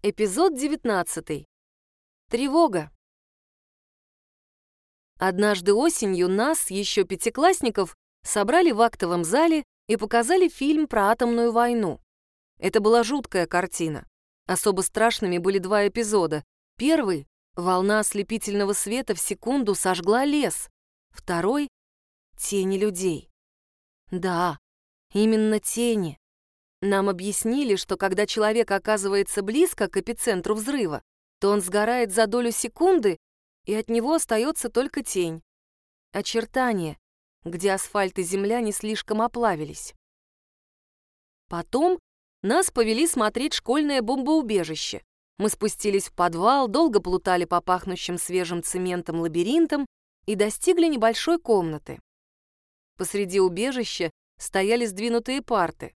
Эпизод 19. Тревога. Однажды осенью нас, еще пятиклассников, собрали в актовом зале и показали фильм про атомную войну. Это была жуткая картина. Особо страшными были два эпизода. Первый — волна ослепительного света в секунду сожгла лес. Второй — тени людей. Да, именно тени. Нам объяснили, что когда человек оказывается близко к эпицентру взрыва, то он сгорает за долю секунды, и от него остается только тень. Очертания, где асфальт и земля не слишком оплавились. Потом нас повели смотреть школьное бомбоубежище. Мы спустились в подвал, долго плутали по пахнущим свежим цементом лабиринтам и достигли небольшой комнаты. Посреди убежища стояли сдвинутые парты.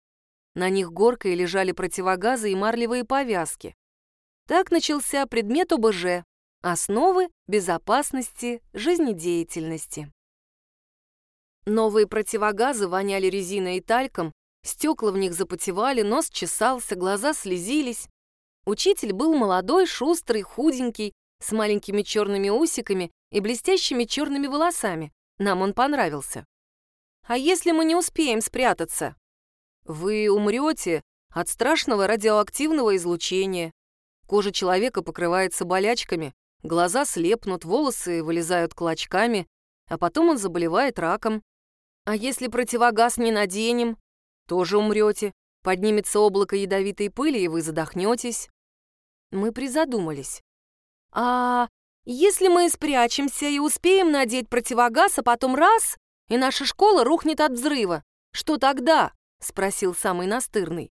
На них горкой лежали противогазы и марлевые повязки. Так начался предмет ОБЖ — основы безопасности жизнедеятельности. Новые противогазы воняли резиной и тальком, стекла в них запотевали, нос чесался, глаза слезились. Учитель был молодой, шустрый, худенький, с маленькими черными усиками и блестящими черными волосами. Нам он понравился. «А если мы не успеем спрятаться?» Вы умрете от страшного радиоактивного излучения. Кожа человека покрывается болячками, глаза слепнут, волосы вылезают клочками, а потом он заболевает раком. А если противогаз не наденем, тоже умрете. Поднимется облако ядовитой пыли, и вы задохнетесь. Мы призадумались. А если мы спрячемся и успеем надеть противогаз, а потом раз, и наша школа рухнет от взрыва, что тогда? — спросил самый настырный.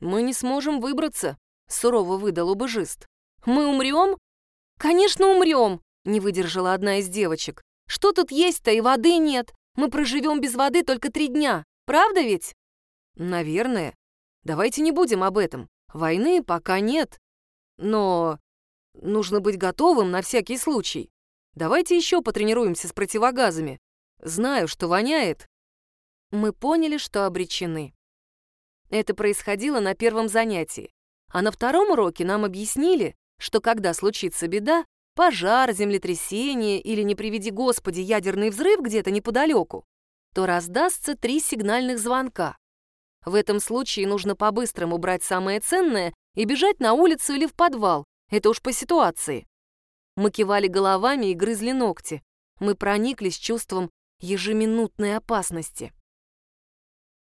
«Мы не сможем выбраться», — сурово выдал убыжист. «Мы умрем?» «Конечно, умрем», — не выдержала одна из девочек. «Что тут есть-то и воды нет? Мы проживем без воды только три дня. Правда ведь?» «Наверное. Давайте не будем об этом. Войны пока нет. Но нужно быть готовым на всякий случай. Давайте еще потренируемся с противогазами. Знаю, что воняет, мы поняли, что обречены. Это происходило на первом занятии. А на втором уроке нам объяснили, что когда случится беда, пожар, землетрясение или, не приведи Господи, ядерный взрыв где-то неподалеку, то раздастся три сигнальных звонка. В этом случае нужно по-быстрому брать самое ценное и бежать на улицу или в подвал. Это уж по ситуации. Мы кивали головами и грызли ногти. Мы прониклись чувством ежеминутной опасности.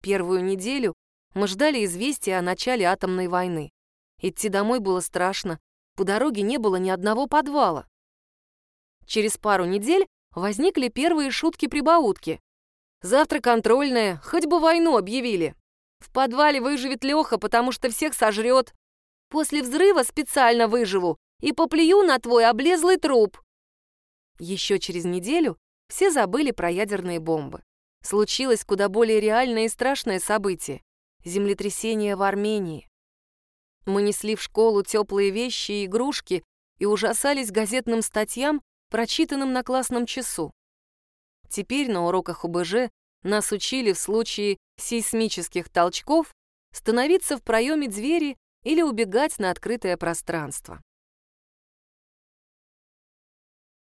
Первую неделю мы ждали известия о начале атомной войны. Идти домой было страшно, по дороге не было ни одного подвала. Через пару недель возникли первые шутки-прибаутки. Завтра контрольная, хоть бы войну объявили. В подвале выживет Леха, потому что всех сожрет. После взрыва специально выживу и поплюю на твой облезлый труп. Еще через неделю все забыли про ядерные бомбы случилось куда более реальное и страшное событие — землетрясение в Армении. Мы несли в школу теплые вещи и игрушки и ужасались газетным статьям, прочитанным на классном часу. Теперь на уроках УБЖ нас учили в случае сейсмических толчков становиться в проеме двери или убегать на открытое пространство.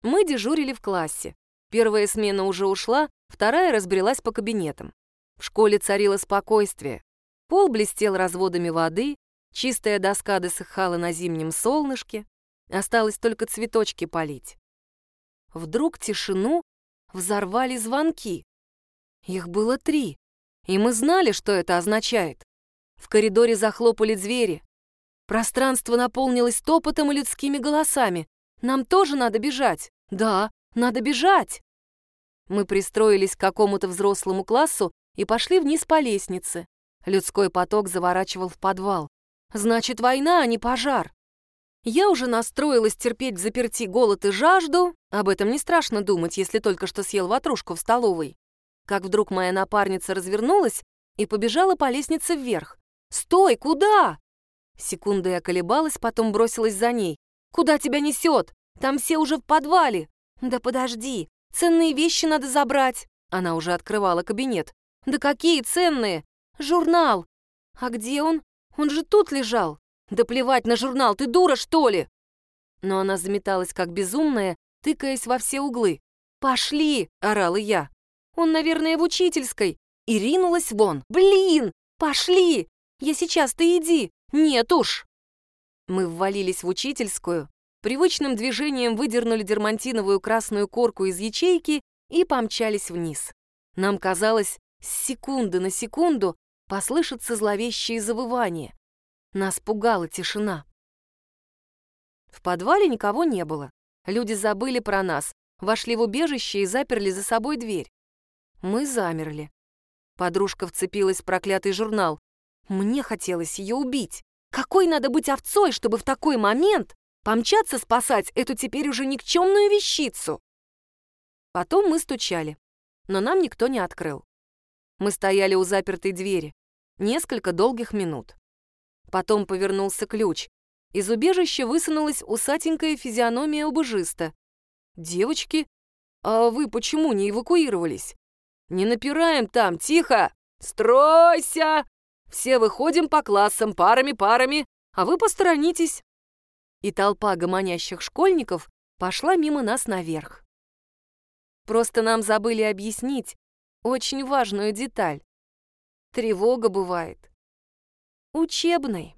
Мы дежурили в классе. Первая смена уже ушла, вторая разбрелась по кабинетам. В школе царило спокойствие. Пол блестел разводами воды, чистая доска досыхала на зимнем солнышке, осталось только цветочки полить. Вдруг тишину взорвали звонки. Их было три, и мы знали, что это означает. В коридоре захлопали двери. Пространство наполнилось топотом и людскими голосами. Нам тоже надо бежать. Да, надо бежать. Мы пристроились к какому-то взрослому классу и пошли вниз по лестнице. Людской поток заворачивал в подвал. Значит, война, а не пожар. Я уже настроилась терпеть заперти голод и жажду. Об этом не страшно думать, если только что съел ватрушку в столовой. Как вдруг моя напарница развернулась и побежала по лестнице вверх. «Стой, куда?» Секунду я колебалась, потом бросилась за ней. «Куда тебя несет? Там все уже в подвале!» «Да подожди, Ценные вещи надо забрать. Она уже открывала кабинет. Да какие ценные? Журнал. А где он? Он же тут лежал. Да плевать на журнал, ты дура, что ли? Но она заметалась как безумная, тыкаясь во все углы. «Пошли!» — орала я. «Он, наверное, в учительской!» И ринулась вон. «Блин! Пошли! Я сейчас, ты иди! Нет уж!» Мы ввалились в учительскую, привычным движением выдернули дермантиновую красную корку из ячейки и помчались вниз. Нам казалось, с секунды на секунду послышатся зловещие завывания. Нас пугала тишина. В подвале никого не было. Люди забыли про нас, вошли в убежище и заперли за собой дверь. Мы замерли. Подружка вцепилась в проклятый журнал. Мне хотелось ее убить. Какой надо быть овцой, чтобы в такой момент помчаться спасать эту теперь уже никчемную вещицу? Потом мы стучали, но нам никто не открыл. Мы стояли у запертой двери. Несколько долгих минут. Потом повернулся ключ. Из убежища высунулась усатенькая физиономия убыжиста. «Девочки, а вы почему не эвакуировались?» «Не напираем там, тихо! Стройся! Все выходим по классам, парами-парами, а вы посторонитесь!» И толпа гомонящих школьников пошла мимо нас наверх. Просто нам забыли объяснить очень важную деталь. Тревога бывает учебной.